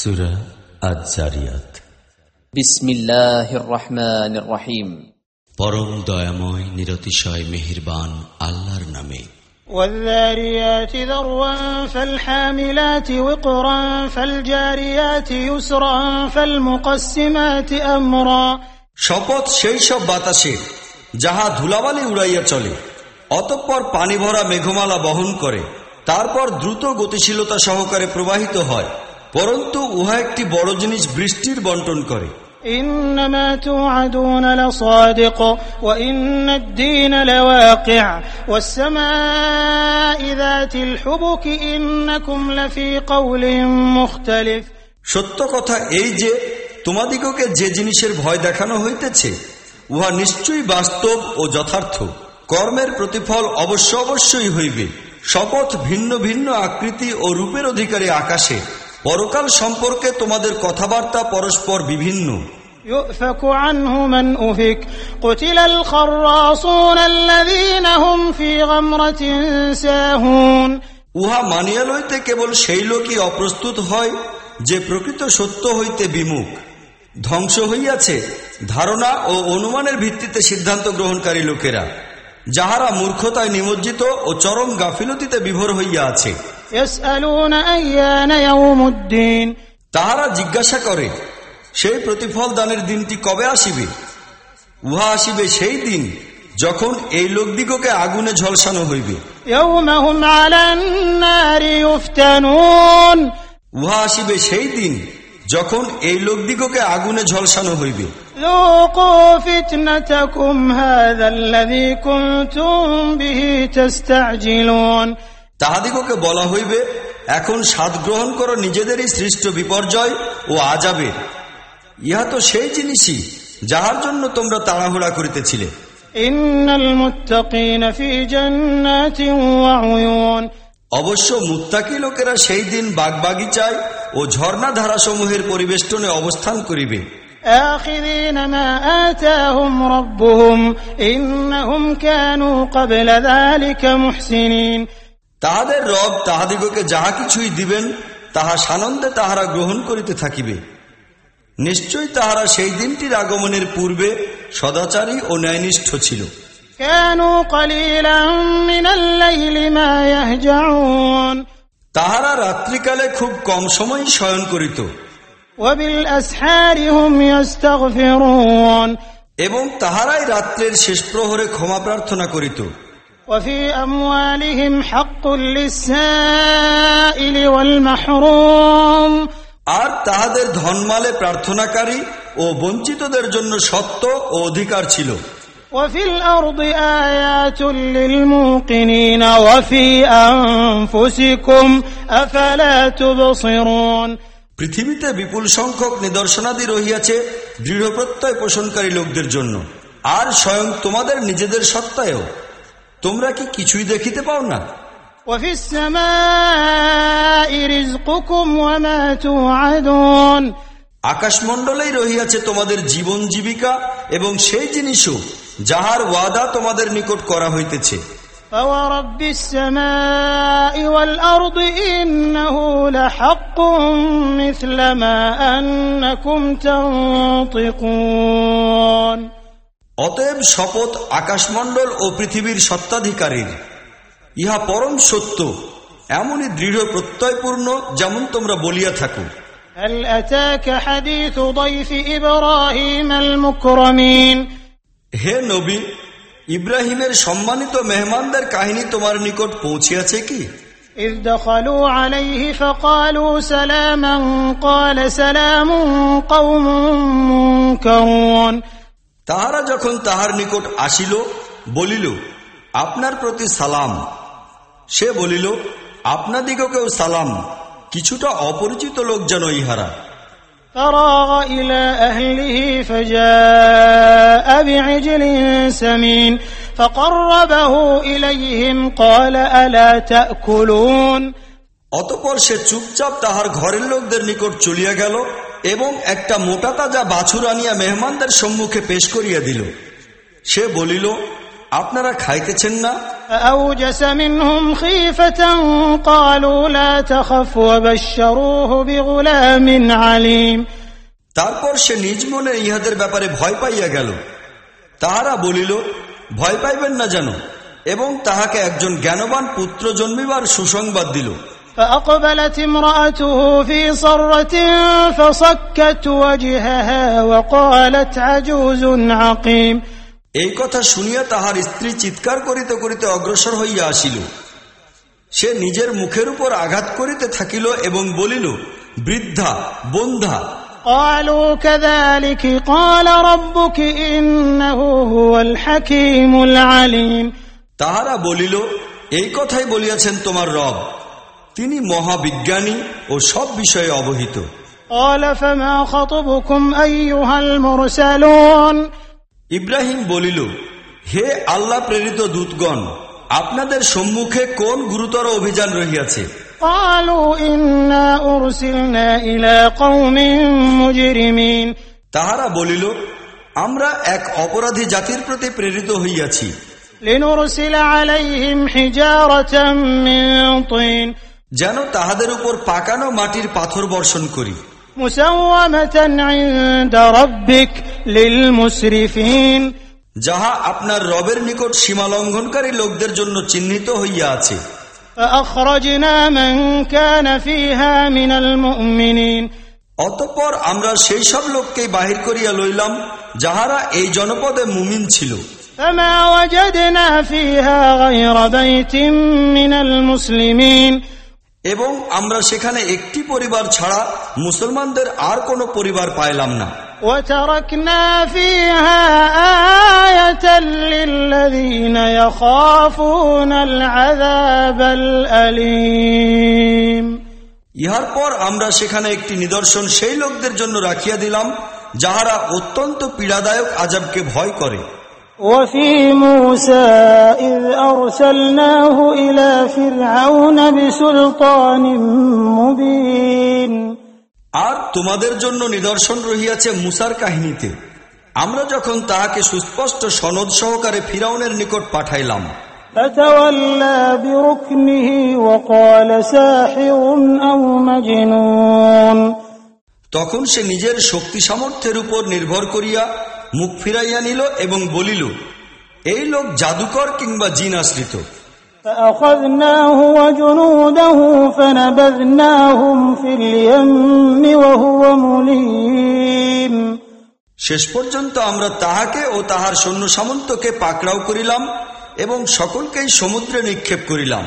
সুরা আজ জারিয়াত বিসমিল্লাহির রহমানির রহিম পরম দয়াময় নিরতিশয় মেহেরবান আল্লাহর নামে والذاريات ذروا فالحاملات وقرا فالجاريات يسرا فالمقسمات أمرا শপথ সেই সব বাতাসে যাহা ধুলাবালি উড়াইয়া চলে অতঃপর পানি ভরা মেঘমালা বহন করে তারপর দ্রুত গতিশীলতা সহকারে প্রবাহিত হয় পরন্তু উহা একটি বড় জিনিস বৃষ্টির বন্টন করে إنما توعدون لصادق وإن الدين لواقع والسماء ذات الحبك إنكم لفي قول مختلف সত্য কথা এই যে তোমাদিগকে যে জিনিসের ভয় দেখানো হইতেছে উহা নিশ্চয়ই বাস্তব ও যথার্থ কর্মের প্রতিফল অবশ্য অবশ্যই হইবে শপথ ভিন্ন ভিন্ন আকৃতি ও রূপের অধিকারী আকাশে পরকাল সম্পর্কে তোমাদের কথাবার্তা পরস্পর বিভিন্ন يؤفك عنه من أفك قتل الخراصون الذين هم في غمرة ساهون উহা মানিয়া লইতে কেবল সেই লোকই অপ্রস্তুত হয় যে প্রকৃত সত্য হইতে বিমুখ ধ্বংস হইয়াছে ধারণা ও অনুমানের ভিত্তিতে সিদ্ধান্ত গ্রহণকারী লোকেরা যাহারা মূর্খতায় নিমজ্জিত ও চরম গাফিলতিতে বিভোর হইয়া আছে তাহারা জিজ্ঞাসা করে সেই প্রতিফল দানের দিনটি কবে আসিবে? উহা আসিবে সেই দিন যখন এই লোকদিগকে আগুনে ঝলসানো হইবে। উহা আসিবে সেই দিন যখন এই লোকদিগকে আগুনে ঝলসানো হইবে। তাহাদিগকে বলা হইবে এখন স্বাদ গ্রহণ করো নিজেদেরই সৃষ্ট বিপর্যয় ও আজাবে ইহা তো সেই জিনিসই যাহার জন্য তোমরা তাড়াহুড়া করিতেছিলে। অবশ্য মুত্তাকি লোকেরা সেই দিন বাগবাগিচায় ও ঝর্ণা ধারাসমূহের পরিবেষ্টনে অবস্থান করিবে। তাহাদের রব তাহাদিগকে যাহা কিছুই দিবেন তাহা সানন্দে তাহারা গ্রহণ করিতে থাকিবে। নিশ্চয় তাহারা সেই দিনটির আগমনের পূর্বে সদাচারী ও ন্যায়নিষ্ঠ ছিল। তাহারা রাত্রিকালে খুব কম সময় শয়ন করিত। এবং তাহারাই রাত্রের শেষ প্রহরে ক্ষমা প্রার্থনা করিত। وفي أموالهم حق للسائل والمحروم আর তাহাদের ধনমালে প্রার্থনাকারী ও বঞ্চিতদের জন্য সত্য ও অধিকার ছিল وفي الأرض آيات للموقنين وفي أنفسكم أفلا تبصرون পৃথিবীতে বিপুল সংখ্যক নিদর্শনাদি রহিয়াছে দৃঢ় প্রত্যয় পোষণকারী লোকদের জন্য আর স্বয়ং তোমাদের নিজেদের সত্তায়ও তোমরা কি কিছুই দেখিতে পাও না وفي السماء رزقكم وما توعدون আকাশমণ্ডলেই রহিয়াছে তোমাদের জীবন জীবিকা এবং সেই জিনিসও যাহার ওয়াদা তোমাদের নিকট করা হইতেছে فورب السماء والأرض إنه لحق مثل ما أنكم تنطقون অতএব শপথ আকাশমণ্ডল ও পৃথিবীর সত্ত্বাধিকারীর ইহা পরম সত্য এমনই দৃঢ় প্রত্যয়পূর্ণ যেমন তোমরা বলিয়া থাকো هل أتاك حديث ضيف إبراهيم المكرمين হে নবী ইব্রাহিমের সম্মানিত মেহমানদের কাহিনী তোমার নিকট পৌঁছিয়াছে কি إذ دخلوا عليه فقالوا سلاما قال سلام قوم منكرون তাহারা যখন তাহার নিকট আসিল বলিল আপনার প্রতি সালাম সে বলিল আপনাদিগকেও সালাম কিছুটা অপরিচিত লোক যেন ইহারা فراغ إلى أهله فجاء بعجل سمين فقربه إليهم قال ألا تأكلون অতপর সে চুপচাপ তাহার ঘরের লোকদের নিকট চলিয়া গেল এবং একটা মোটা তাজা বাছুর আনিয়া মেহমানদের সম্মুখে পেশ করিয়া দিল। সে বলিল আপনারা খাইতেছেন না? তারপর সে নিজ মনে ইহাদের ব্যাপারে ভয় পাইয়া গেল। তাহারা বলিল ভয় পাইবেন না যেন? এবং তাহাকে একজন জ্ঞানবান পুত্র জন্মিবার সুসংবাদ দিল। فأقبلت امرأته في صرة فصكت وجهها وقالت عجوز عقيم এই কথা শুনিয়া তাহার স্ত্রী চিৎকার করিতে করিতে অগ্রসর হইয়া আসিল সে নিজের মুখের উপর আঘাত করিতে থাকিল এবং বলিল বৃদ্ধা বন্ধা قالوا كذلك قال ربك إنه هو الحكيم العليم তাহারা বলিল এই কথাই বলিয়াছেন তোমার রব তিনি মহাবিজ্ঞানী ও সব বিষয়ে অবহিত। ইব্রাহিম বলিল হে আল্লাহ প্রেরিত দূতগণ আপনাদের সম্মুখে কোন গুরুতর অভিযান রহিয়াছে? তাহারা বলিল আমরা এক অপরাধী জাতির প্রতি প্রেরিত হইয়াছি। লিনুরসিলা আলাইহিম হিজারাতাম মিন যেন তাহাদের উপর পাকানো মাটির পাথর বর্ষণ করি مسومة عند ربك للمسرفين যাহা আপনার রবের নিকট সীমা লঙ্ঘনকারী লোকদের জন্য চিহ্নিত হইয়া আছে فأخرجنا من كان فيها من المؤمنين অতঃপর আমরা সেই সব লোককেই বাহির করিয়া লইলাম যাহারা এই জনপদে মুমিন ছিল فما وجدنا فيها غير بيت من المسلمين এবং আমরা সেখানে একটি পরিবার ছাড়া মুসলমানদের আর কোনো পরিবার পাইলাম না وتركنا فيها آية للذين يخافون العذاب الأليم ইহার পর আমরা সেখানে একটি নিদর্শন সেই লোকদের জন্য রাখিয়া দিলাম যাহারা অত্যন্ত পীড়াদায়ক আজাবকে ভয় করে وفي موسى إذ أرسلناه إلى فرعون بسلطان مبين আর তোমাদের জন্য নিদর্শন রহিয়াছে মুসার কাহিনীতে আমরা যখন তাহাকে সুস্পষ্ট সনদ সহকারে ফিরাউনের নিকট পাঠাইলাম فتولى بركنه وقال ساحر أو مجنون তখন সে নিজের শক্তি সামর্থ্যের উপর নির্ভর করিয়া মুখ ফিরাইয়া নিল এবং বলিল এই লোক জাদুকর কিংবা জিন আশ্রিত فأخذناه وجنوده فنبذناهم في اليم وهو مليم শেষ পর্যন্ত আমরা তাহাকে ও তাহার সৈন্য সামন্তকে পাকড়াও করিলাম এবং সকলকেই সমুদ্রে নিক্ষেপ করিলাম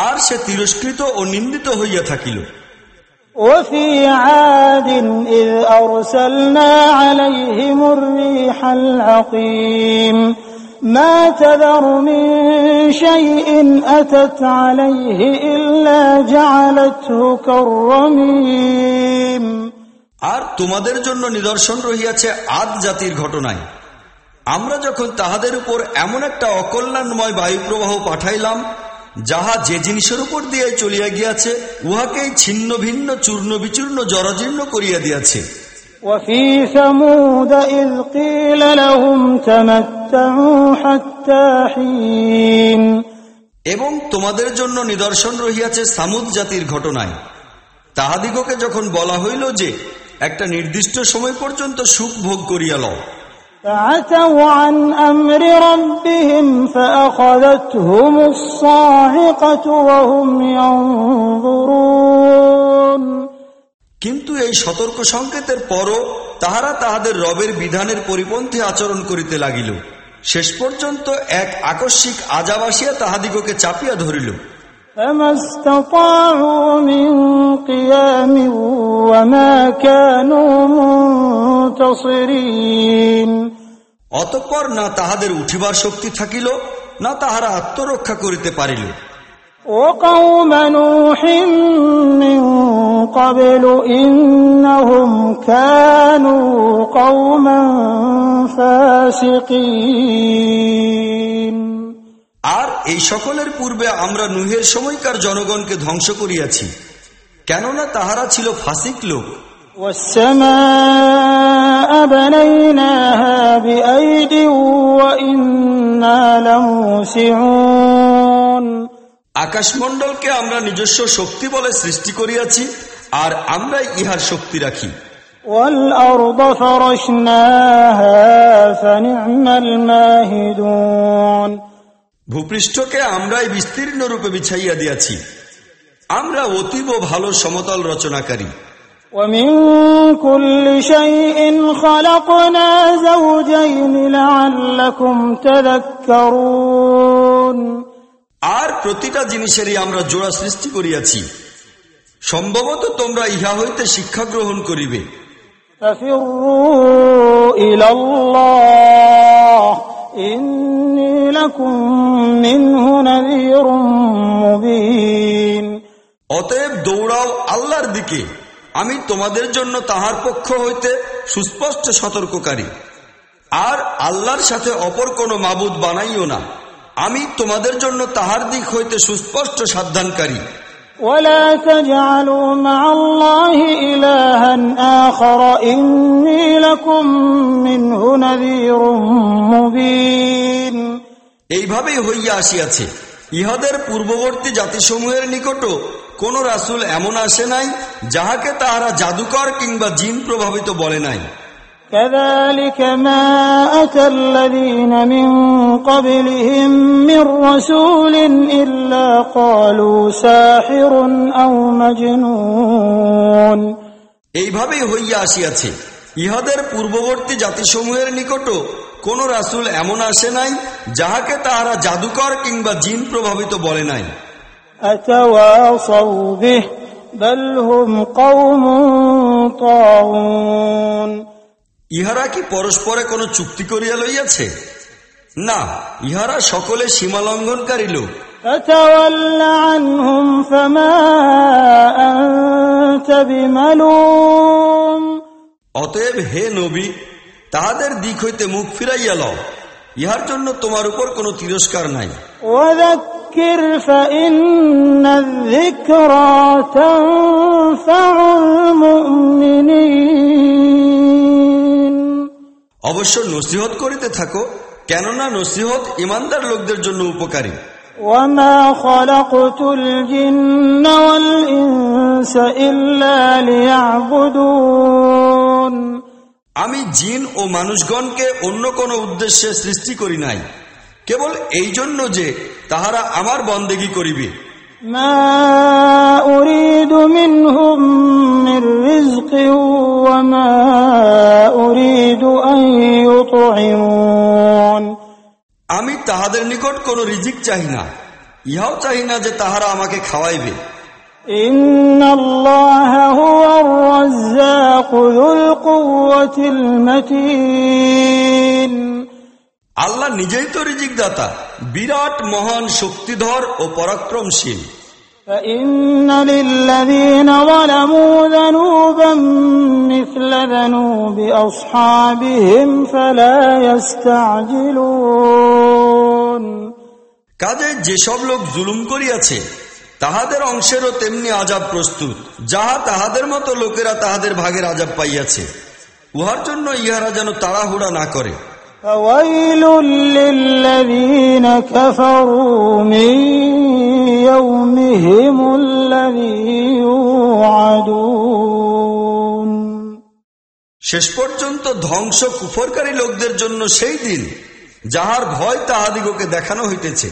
আর সে তিরস্কৃত ও নিন্দিত হইয়া থাকিল وفي عاد إذ أرسلنا عليهم الريح العقيم ما تذر من شيء أتت عليه إلا جعلته كالرميم আর তোমাদের জন্য নিদর্শন রহিয়াছে আদ জাতির ঘটনায় আমরা যখন তাহাদের উপর এমন একটা অকল্যাণময় বায়ুপ্রবাহ পাঠাইলাম যাহা যে জিনিসের উপর দিয়ে চলিয়া গিয়াছে উহাকেই ছিন্ন ভিন্ন চূর্ণ বিচূর্ণ জরাজীর্ণ করিয়া দিয়াছে وفي ثمود إذ قيل لهم تمتعوا حتى حين এবং তোমাদের জন্য নিদর্শন রহিয়াছে সামুদ জাতির ঘটনায় তাহাদিগকে যখন বলা হইল যে একটা নির্দিষ্ট সময় পর্যন্ত সুখ ভোগ করিয়া লও فعتوا عن أمر ربهم فأخذتهم الصاعقة وهم ينظرون কিন্তু এই সতর্ক সংকেতের পরও তাহারা তাহাদের রবের বিধানের পরিপন্থী আচরণ করিতে লাগিল শেষ পর্যন্ত এক আকস্মিক আজাব আসিয়া তাহাদিগকে চাপিয়া ধরিল فما استطاعوا অতঃপর না তাহাদের উঠিবার শক্তি থাকিল না তাহারা আত্মরক্ষা করিতে পারিল وقوم نوح من قبل إنهم كانوا قوما فاسقين আর এই সকলের পূর্বে আমরা নুহের সময়কার জনগণকে ধ্বংস করিয়াছি কেননা তাহারা ছিল ফাসিক লোক والسماء بنيناها بأيد وإنا إنا لموسعون আকাশমণ্ডলকে আমরা নিজস্ব শক্তি বলে সৃষ্টি করিয়াছি আর আমরাই ইহার শক্তি রাখি والأرض فرشناها فنعم الماهدون ভূপৃষ্ঠকে আমরাই বিস্তীর্ণ রূপে বিছাইয়া দিয়াছি আমরা অতীব ভালো সমতল রচনাকারী ومن كل شيء خلقنا زوجين لعلكم تذكرون আর প্রতিটা জিনিসেরই আমরা জোড়া সৃষ্টি করিয়াছি সম্ভবত তোমরা ইহা হইতে শিক্ষা গ্রহণ করিবে ففروا إلى الله إني لكم منه نذير مبين অতএব দৌড়াও আল্লাহর দিকে আমি তোমাদের জন্য তাহার পক্ষ হইতে সুস্পষ্ট সতর্ককারী আর আল্লাহর সাথে অপর কোনো মাবুদ বানাইও না আমি তোমাদের জন্য তাহার দিক হইতে সুস্পষ্ট সাবধানকারী ولا تجعلوا مع الله إلها آخر إني لكم منه نذير مبين এইভাবেই হইয়া আসিয়াছে ইহাদের পূর্ববর্তী জাতিসমূহের নিকটও কোন রাসূল এমন আসে নাই যাহাকে তাহারা জাদুকর কিংবা জিন প্রভাবিত বলে নাই كذلك ما أتى الذين من قبلهم من رسول إلا قالوا ساحر أو مجنون এইভাবেই হইয়া আসিয়াছে ইহাদের পূর্ববর্তী জাতিসমূহের নিকটও কোন রাসূল এমন আসে নাই যাহাকে তাহারা জাদুকর কিংবা জিন প্রভাবিত বলে নাই أتواصوا به بل هم قوم طاغون ইহারা কি পরস্পরে কোনো চুক্তি করিয়া লইয়াছে না ইহারা সকলে সীমালঙ্ঘনকারী লোক فتول عنهم فما أنت بملوم অতএব হে নবী তাহাদের দিক হইতে মুখ ফিরাইয়া লও ইহার জন্য তোমার উপর কোনো তিরস্কার নাই وذكر فإن الذكرى تنفع المؤمنين অবশ্য নসিহত করিতে থাকো কেননা নসিহত ইমানদার লোকদের জন্য উপকারী وما خلقت الجن والإنس إلا ليعبدون আমি জিন ও মানুষগণকে অন্য কোন উদ্দেশ্যে সৃষ্টি করি নাই কেবল এই জন্য যে তাহারা আমার বন্দেগি করিবে। আমি তাহাদের নিকট কোন রিজিক চাই না। ইহাও চাই না যে তাহারা আমাকে খাওয়াইবে। ইন্নাল্লাহ আল্লাহ নিজেই তো রিজিক দাতা বিরাট মহান শক্তিধর ও পরাক্রমশীল فإن للذين ظلموا ذنوبا مثل ذنوب أصحابهم فلا يستعجلون কাজে যেসব লোক জুলুম করিয়াছে তাহাদের অংশেরও তেমনি আজাব প্রস্তুত যাহা তাহাদের মতো লোকেরা তাহাদের ভাগের আজাব পাইয়াছে উহার জন্য ইহারা যেন তাড়াহুড়া না করে فويل للذين كفروا من يومهم الذي يوعدون শেষ পর্যন্ত ধ্বংস কুফরকারী লোকদের জন্য সেই দিন যাহার ভয় তাহাদিগকে দেখানো হইতেছে